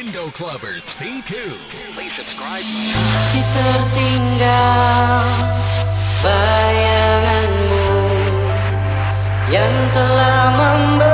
Window Clubbers P2. Please subscribe. Tertinggal bayanganmu yang telah membuat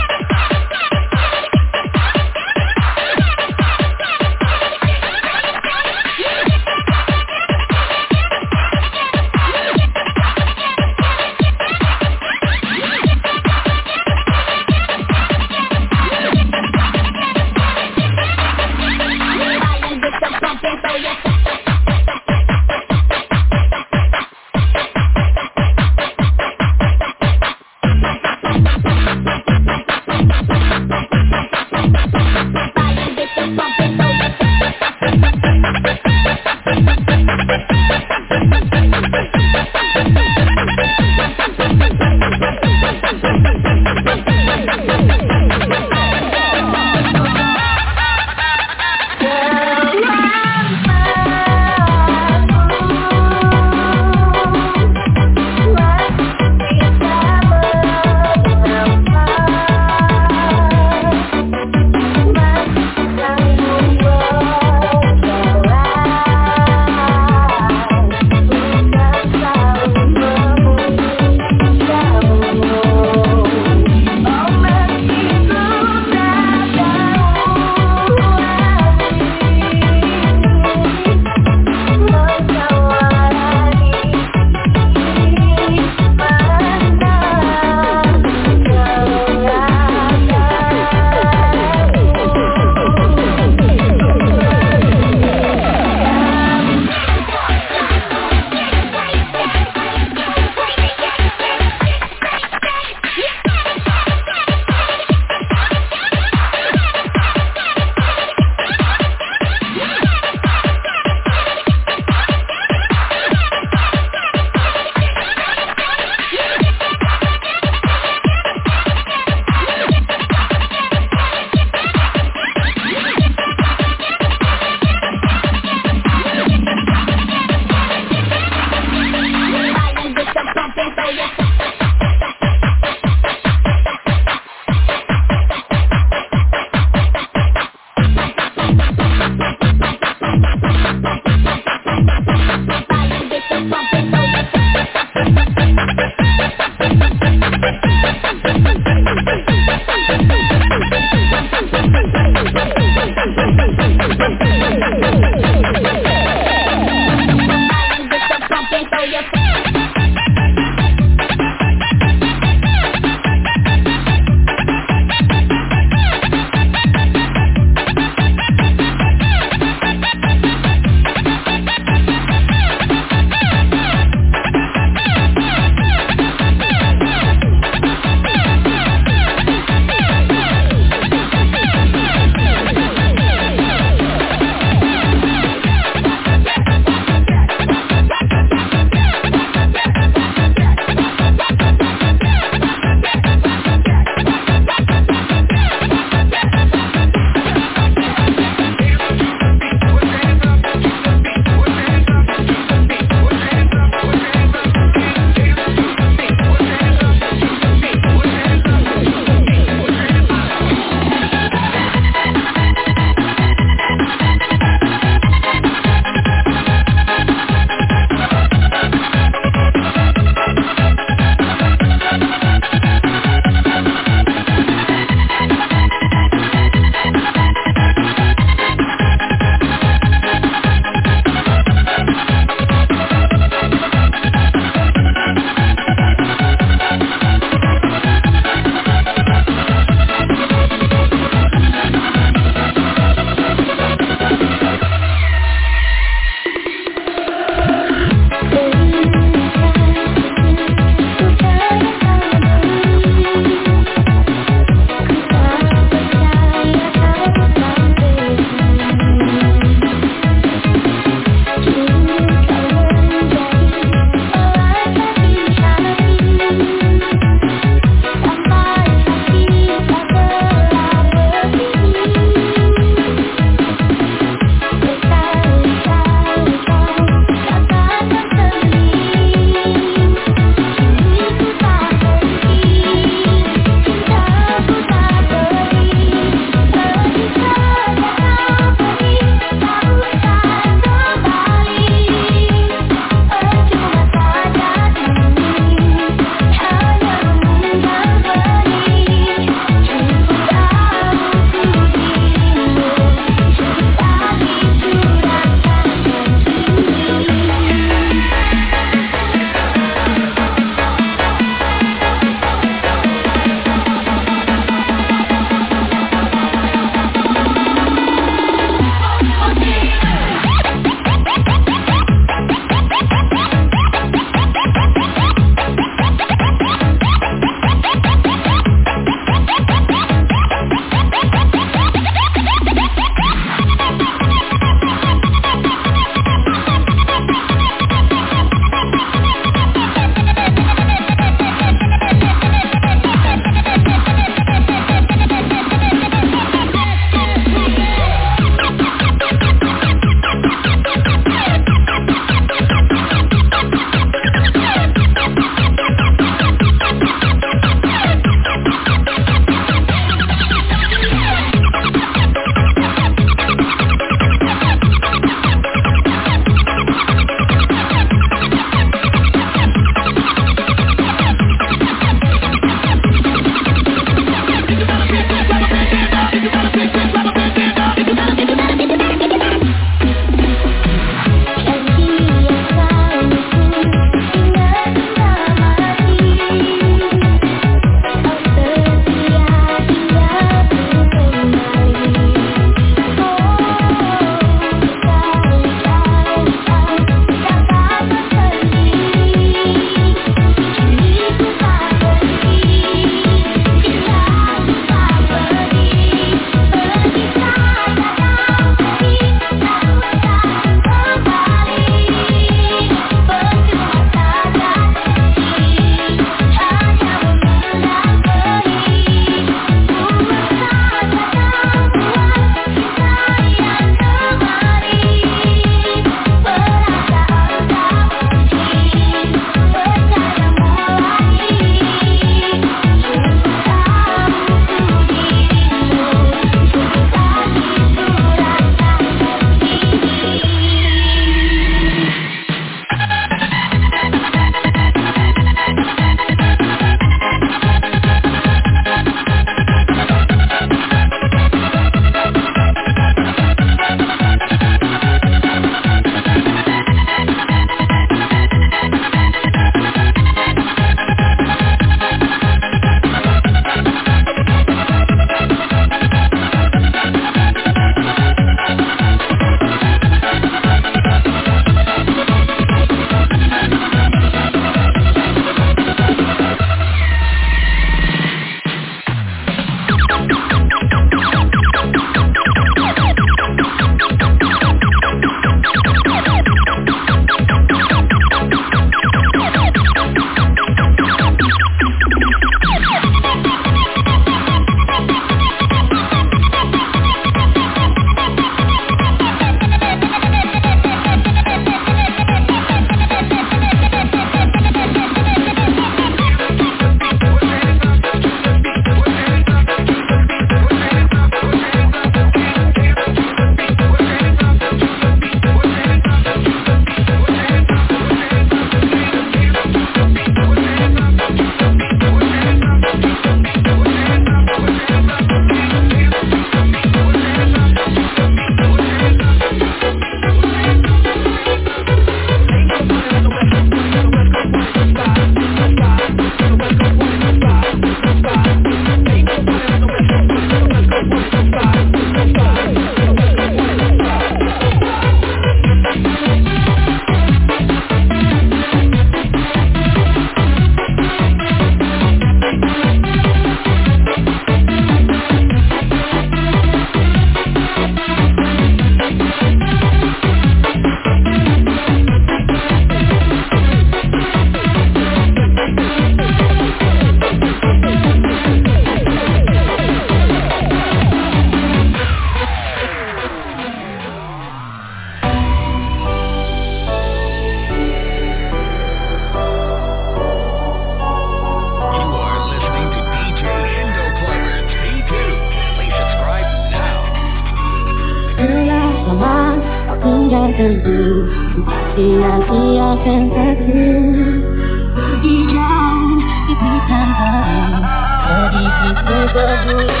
Sedikit berbunyi